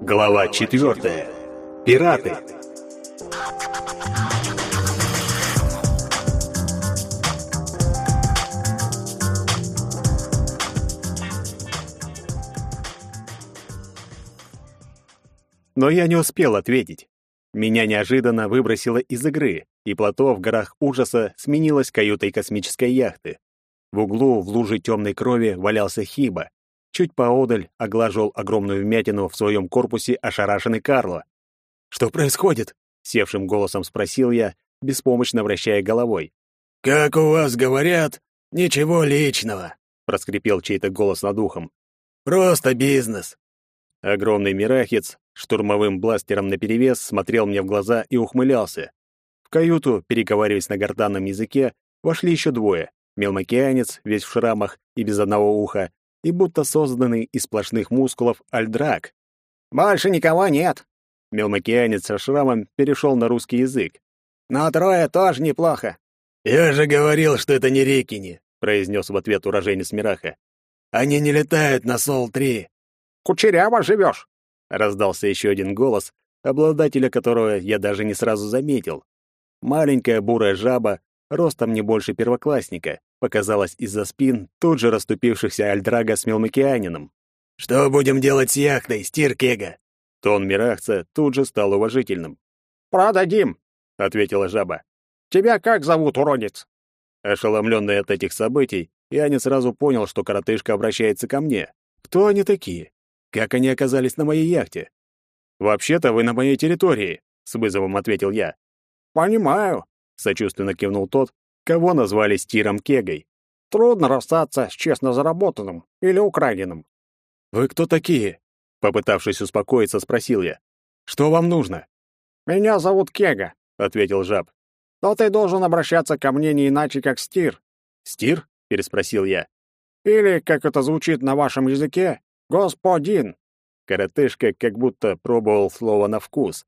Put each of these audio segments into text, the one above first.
Глава четвертая. Пираты. Но я не успел ответить. Меня неожиданно выбросило из игры, и плато в горах ужаса сменилось каютой космической яхты. В углу в луже темной крови валялся Хиба. Чуть поодаль оглаживал огромную вмятину в своем корпусе ошарашенный Карло. «Что происходит?» — севшим голосом спросил я, беспомощно вращая головой. «Как у вас говорят, ничего личного», — проскрипел чей-то голос над ухом. «Просто бизнес». Огромный мирахец штурмовым бластером наперевес смотрел мне в глаза и ухмылялся. В каюту, переговариваясь на гортанном языке, вошли еще двое мелмокеанец, весь в шрамах и без одного уха, и будто созданный из сплошных мускулов альдрак. «Больше никого нет!» Мелмокеанец со шрамом перешел на русский язык. «Но трое тоже неплохо!» «Я же говорил, что это не Рикини!» произнес в ответ уроженец Мираха. «Они не летают на Сол-3!» «Кучеряво живешь!» раздался еще один голос, обладателя которого я даже не сразу заметил. Маленькая бурая жаба ростом не больше первоклассника, показалась из-за спин тут же расступившихся Альдрага с Мелмакианином. «Что будем делать с яхтой, Стиркега?» Тон Мирахца тут же стал уважительным. «Продадим», — ответила жаба. «Тебя как зовут, уродец?» Ошеломленный от этих событий, я не сразу понял, что коротышка обращается ко мне. Кто они такие? Как они оказались на моей яхте? «Вообще-то вы на моей территории», — с вызовом ответил я. «Понимаю», сочувственно кивнул тот, кого назвали Стиром Кегой. Трудно расстаться с честно заработанным или украденным. Вы кто такие? Попытавшись успокоиться, спросил я. Что вам нужно? Меня зовут Кега, ответил жаб. Но ты должен обращаться ко мне не иначе, как Стир. Стир? переспросил я. Или, как это звучит на вашем языке, господин. Коротышка как будто пробовал слово на вкус.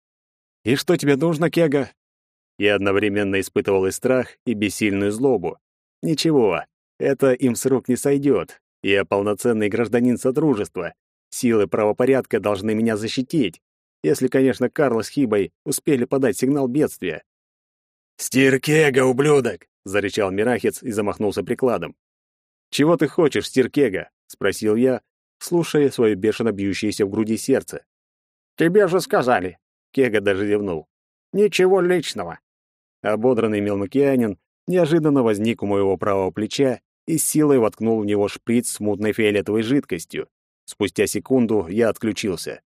«И что тебе нужно, Кега?» Я одновременно испытывал и страх, и бессильную злобу. Ничего, это им с рук не сойдет. Я полноценный гражданин Содружества. Силы правопорядка должны меня защитить. Если, конечно, Карл с Хибой успели подать сигнал бедствия. «Стиркега, ублюдок!» — зарычал Мирахец и замахнулся прикладом. «Чего ты хочешь, Стиркега?» — спросил я, слушая свое бешено бьющееся в груди сердце. «Тебе же сказали!» — Кега даже зевнул. «Ничего личного. Ободранный мелмокеанин неожиданно возник у моего правого плеча и силой воткнул в него шприц с мутной фиолетовой жидкостью. Спустя секунду я отключился.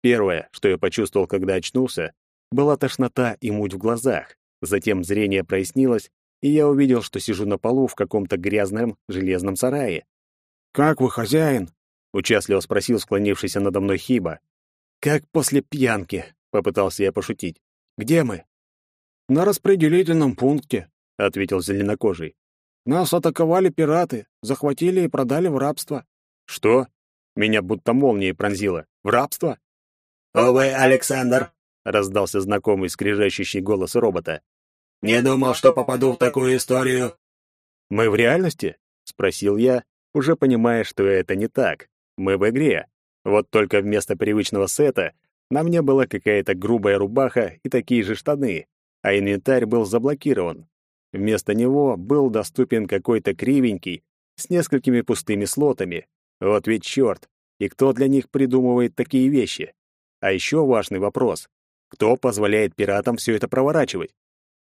Первое, что я почувствовал, когда очнулся, была тошнота и муть в глазах. Затем зрение прояснилось, и я увидел, что сижу на полу в каком-то грязном железном сарае. «Как вы, хозяин?» — участливо спросил склонившийся надо мной Хиба. «Как после пьянки», — попытался я пошутить. «Где мы?» «На распределительном пункте», — ответил зеленокожий. «Нас атаковали пираты, захватили и продали в рабство». «Что?» Меня будто молнией пронзило. «В рабство?» «Увы, Александр», — раздался знакомый скрижащий голос робота. «Не думал, что попаду в такую историю». «Мы в реальности?» — спросил я, уже понимая, что это не так. Мы в игре. Вот только вместо привычного сета на мне была какая-то грубая рубаха и такие же штаны, а инвентарь был заблокирован. Вместо него был доступен какой-то кривенький с несколькими пустыми слотами. Вот ведь черт! И кто для них придумывает такие вещи? А еще важный вопрос. Кто позволяет пиратам все это проворачивать?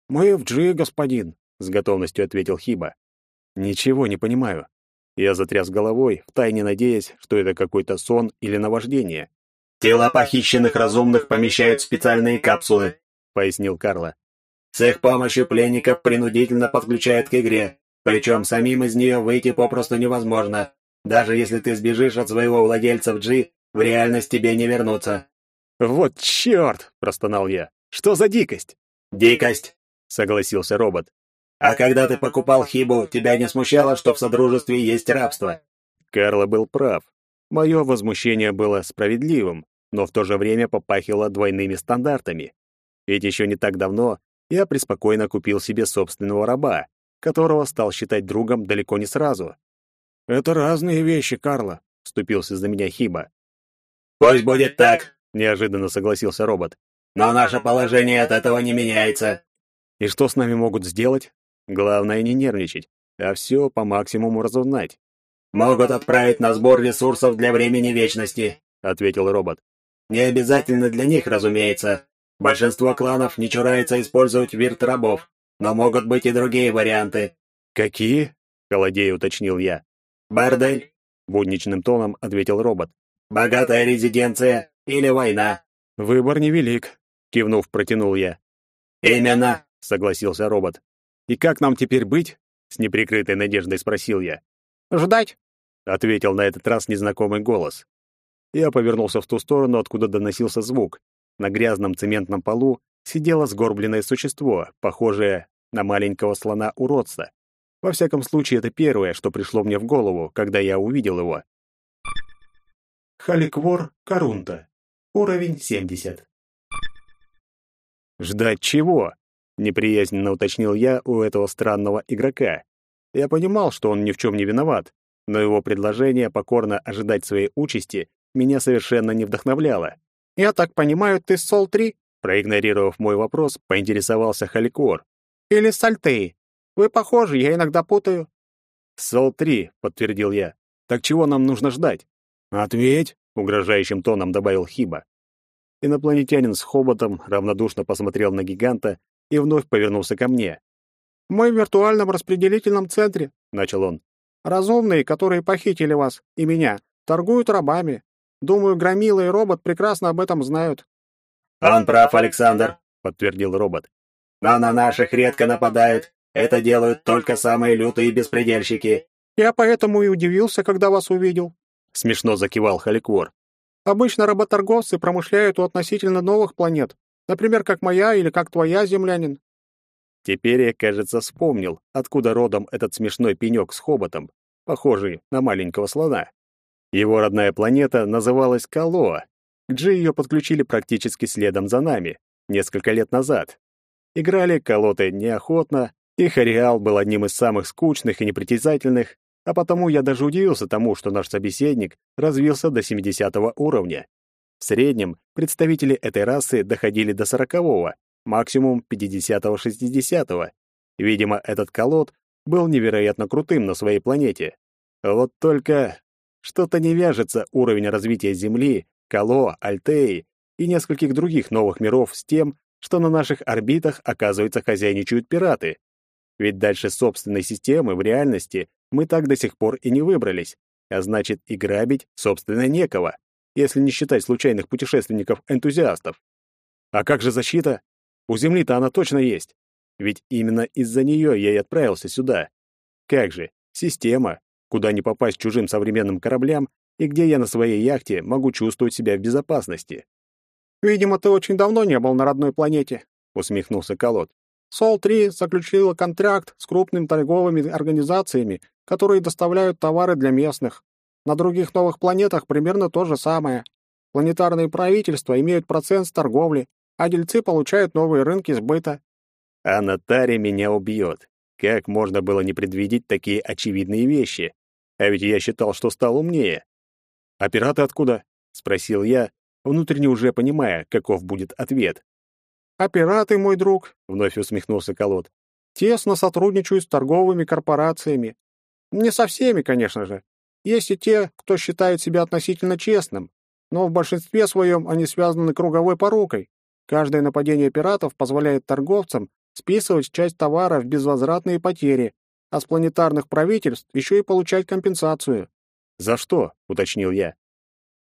«Мы в Джи, господин», — с готовностью ответил Хиба. «Ничего не понимаю». Я затряс головой, втайне надеясь, что это какой-то сон или наваждение. «Тела похищенных разумных помещают в специальные капсулы. — пояснил Карло. «С их помощью пленников принудительно подключают к игре, причем самим из нее выйти попросту невозможно. Даже если ты сбежишь от своего владельца в G, в реальность тебе не вернуться». «Вот черт!» — простонал я. «Что за дикость?» «Дикость», — согласился робот. «А когда ты покупал Хибу, тебя не смущало, что в Содружестве есть рабство?» Карло был прав. Мое возмущение было справедливым, но в то же время попахило двойными стандартами. Ведь еще не так давно я преспокойно купил себе собственного раба, которого стал считать другом далеко не сразу. «Это разные вещи, Карло», — вступился за меня Хиба. «Пусть будет так», — неожиданно согласился робот. «Но наше положение от этого не меняется». «И что с нами могут сделать? Главное не нервничать, а все по максимуму разузнать». «Могут отправить на сбор ресурсов для времени вечности», — ответил робот. «Не обязательно для них, разумеется. Большинство кланов не чурается использовать вирт-рабов, но могут быть и другие варианты». «Какие?» — холодея уточнил я. «Бордель», — будничным тоном ответил робот. «Богатая резиденция или война?» «Выбор невелик», — кивнув, протянул я. «Именно», — согласился робот. «И как нам теперь быть?» — с неприкрытой надеждой спросил я. «Ждать», — ответил на этот раз незнакомый голос. Я повернулся в ту сторону, откуда доносился звук. На грязном цементном полу сидело сгорбленное существо, похожее на маленького слона-уродца. Во всяком случае, это первое, что пришло мне в голову, когда я увидел его. Халиквор Карунта. Уровень 70. «Ждать чего?» — неприязненно уточнил я у этого странного игрока. Я понимал, что он ни в чем не виноват, но его предложение покорно ожидать своей участи меня совершенно не вдохновляло. «Я так понимаю, ты Сол-3?» Проигнорировав мой вопрос, поинтересовался Халикор. «Или Сальтей? Вы похожи, я иногда путаю». «Сол-3», — подтвердил я. «Так чего нам нужно ждать?» «Ответь», — угрожающим тоном добавил Хиба. Инопланетянин с хоботом равнодушно посмотрел на гиганта и вновь повернулся ко мне. «Мы в виртуальном распределительном центре», — начал он. «Разумные, которые похитили вас и меня, торгуют рабами. Думаю, Громила и робот прекрасно об этом знают». «Он прав, Александр», — подтвердил робот. «Но на наших редко нападают. Это делают только самые лютые беспредельщики». «Я поэтому и удивился, когда вас увидел», — смешно закивал Халиквор. «Обычно работорговцы промышляют у относительно новых планет, например, как моя или как твоя, землянин. Теперь я, кажется, вспомнил, откуда родом этот смешной пенек с хоботом, похожий на маленького слона. Его родная планета называлась Калоа. Джи ее подключили практически следом за нами, несколько лет назад. Играли колоты неохотно, их ареал был одним из самых скучных и непритязательных, а потому я даже удивился тому, что наш собеседник развился до 70 уровня. В среднем представители этой расы доходили до 40-го, максимум 50-60. Видимо, этот колод был невероятно крутым на своей планете. Вот только что-то не вяжется уровень развития Земли, Кало, Альтеи и нескольких других новых миров с тем, что на наших орбитах, оказывается, хозяйничают пираты. Ведь дальше собственной системы в реальности мы так до сих пор и не выбрались, а значит и грабить, собственно, некого, если не считать случайных путешественников-энтузиастов. А как же защита? У Земли-то она точно есть. Ведь именно из-за нее я и отправился сюда. Как же, система, куда не попасть чужим современным кораблям и где я на своей яхте могу чувствовать себя в безопасности. «Видимо, ты очень давно не был на родной планете», — усмехнулся Колод. «Сол-3 заключила контракт с крупными торговыми организациями, которые доставляют товары для местных. На других новых планетах примерно то же самое. Планетарные правительства имеют процент с торговли, а дельцы получают новые рынки сбыта. А Натари меня убьет. Как можно было не предвидеть такие очевидные вещи? А ведь я считал, что стал умнее. «А пираты откуда?» — спросил я, внутренне уже понимая, каков будет ответ. «А пираты, мой друг», — вновь усмехнулся Колод, «тесно сотрудничают с торговыми корпорациями. Не со всеми, конечно же. Есть и те, кто считает себя относительно честным, но в большинстве своем они связаны круговой порукой. Каждое нападение пиратов позволяет торговцам списывать часть товара в безвозвратные потери, а с планетарных правительств еще и получать компенсацию. «За что?» — уточнил я.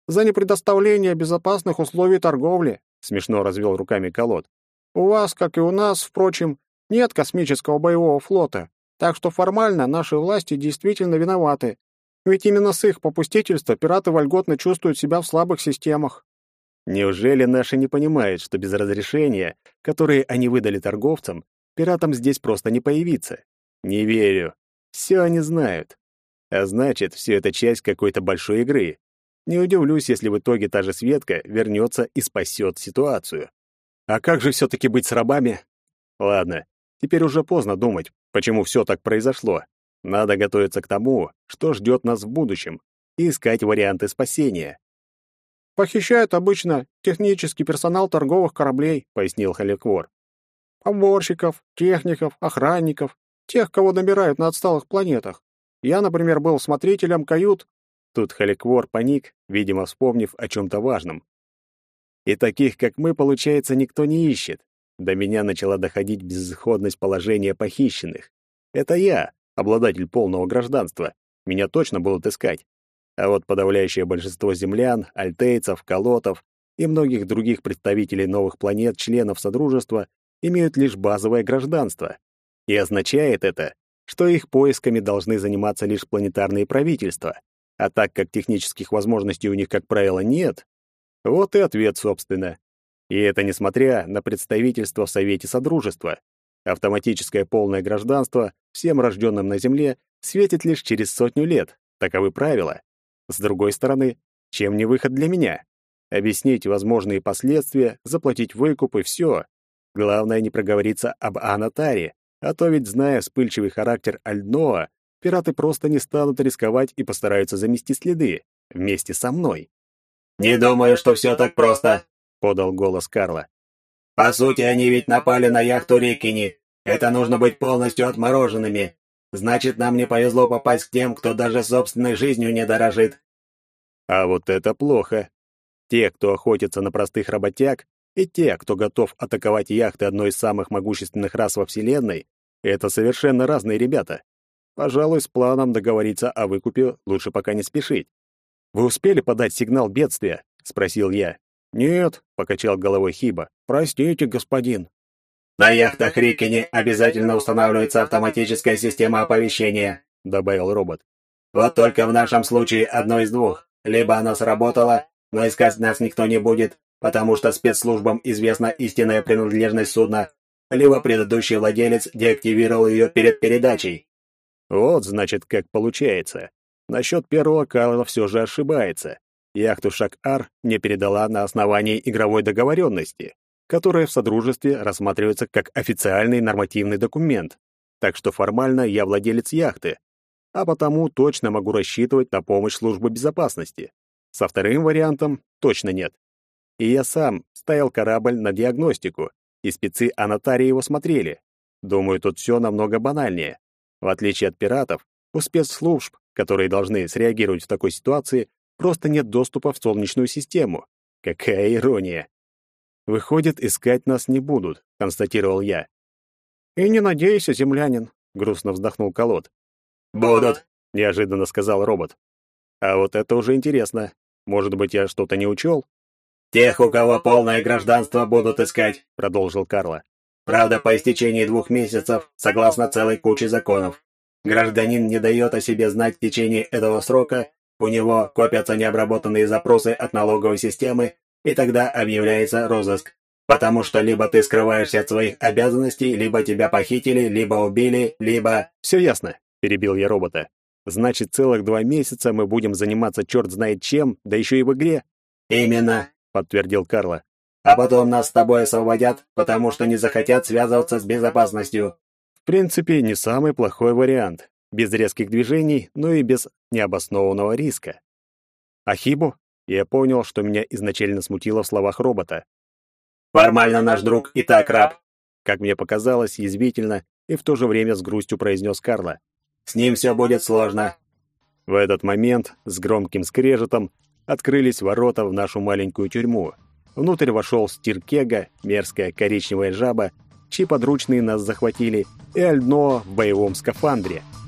«За непредоставление безопасных условий торговли», — смешно развел руками колод. «У вас, как и у нас, впрочем, нет космического боевого флота, так что формально наши власти действительно виноваты. Ведь именно с их попустительства пираты вольготно чувствуют себя в слабых системах. Неужели наши не понимают, что без разрешения, которое они выдали торговцам, пиратам здесь просто не появиться? Не верю. Все они знают. А значит, все это часть какой-то большой игры. Не удивлюсь, если в итоге та же Светка вернется и спасет ситуацию. А как же все-таки быть с рабами? Ладно, теперь уже поздно думать, почему все так произошло. Надо готовиться к тому, что ждет нас в будущем, и искать варианты спасения. Похищают обычно технический персонал торговых кораблей, пояснил Халиквор. Оборщиков, техников, охранников, тех, кого набирают на отсталых планетах. Я, например, был смотрителем кают. Тут Халиквор паник, видимо, вспомнив о чем-то важном. И таких, как мы, получается, никто не ищет. До меня начала доходить безысходность положения похищенных. Это я, обладатель полного гражданства. Меня точно будут искать. А вот подавляющее большинство землян, альтейцев, колотов и многих других представителей новых планет, членов Содружества, имеют лишь базовое гражданство. И означает это, что их поисками должны заниматься лишь планетарные правительства. А так как технических возможностей у них, как правило, нет, вот и ответ, собственно. И это несмотря на представительство в Совете Содружества. Автоматическое полное гражданство всем рожденным на Земле светит лишь через сотню лет. Таковы правила. С другой стороны, чем не выход для меня? Объяснить возможные последствия, заплатить выкуп и все. Главное не проговориться об Анатаре, а то ведь, зная вспыльчивый характер Альдноа, пираты просто не станут рисковать и постараются замести следы вместе со мной. «Не думаю, что все так просто», — подал голос Карла. «По сути, они ведь напали на яхту Рикини. Это нужно быть полностью отмороженными. Значит, нам не повезло попасть к тем, кто даже собственной жизнью не дорожит». А вот это плохо. Те, кто охотится на простых работяг, и те, кто готов атаковать яхты одной из самых могущественных рас во Вселенной, это совершенно разные ребята. Пожалуй, с планом договориться о выкупе лучше пока не спешить. «Вы успели подать сигнал бедствия?» — спросил я. «Нет», — покачал головой Хиба. «Простите, господин». «На яхтах Риккени обязательно устанавливается автоматическая система оповещения», — добавил робот. «Вот только в нашем случае одно из двух. Либо она сработала, но искать нас никто не будет, потому что спецслужбам известна истинная принадлежность судна, либо предыдущий владелец деактивировал ее перед передачей. Вот, значит, как получается. Насчет первого Карла все же ошибается. Яхту Шак-Ар не передала на основании игровой договоренности, которая в Содружестве рассматривается как официальный нормативный документ. Так что формально я владелец яхты, а потому точно могу рассчитывать на помощь службы безопасности. Со вторым вариантом точно нет. И я сам ставил корабль на диагностику, и спецы Анатарии его смотрели. Думаю, тут все намного банальнее. В отличие от пиратов, у спецслужб которые должны среагировать в такой ситуации, просто нет доступа в Солнечную систему. Какая ирония! Выходит, искать нас не будут, констатировал я. И не надейся, землянин, грустно вздохнул Колод. Будут, неожиданно сказал робот. А вот это уже интересно. Может быть, я что-то не учел? Тех, у кого полное гражданство, будут искать, продолжил Карло. Правда, по истечении двух месяцев, согласно целой куче законов. Гражданин не дает о себе знать в течение этого срока, у него копятся необработанные запросы от налоговой системы, и тогда объявляется розыск. Потому что либо ты скрываешься от своих обязанностей, либо тебя похитили, либо убили, либо... «Все ясно», — перебил я робота. «Значит, целых два месяца мы будем заниматься черт знает чем, да еще и в игре?» «Именно», — подтвердил Карло. «А потом нас с тобой освободят, потому что не захотят связываться с безопасностью. В принципе, не самый плохой вариант. Без резких движений, но и без необоснованного риска. Ахибу? Я понял, что меня изначально смутило в словах робота. «Формально наш друг и так раб», как мне показалось, язвительно и в то же время с грустью произнес Карла. «С ним все будет сложно». В этот момент с громким скрежетом открылись ворота в нашу маленькую тюрьму. Внутрь вошел стиркега, мерзкая коричневая жаба чьи подручные нас захватили, и Альдно в боевом скафандре —